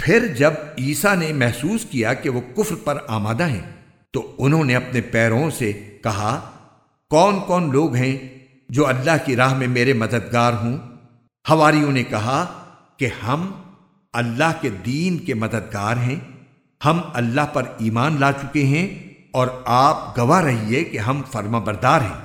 پھر جب عیسیٰ نے محسوس کیا کہ وہ کفر پر آمادہ ہیں، تو انہوں نے اپنے پیروں سے کہا، کون کون لوگ ہیں جو اللہ کی راہ میں میرے مددگار ہوں؟ ہواریوں نے کہا کہ ہم اللہ کے دین کے مددگار ہیں، ہم اللہ پر ایمان لا چکے ہیں اور آپ گواہ رہیے کہ ہم فرما بردار ہیں۔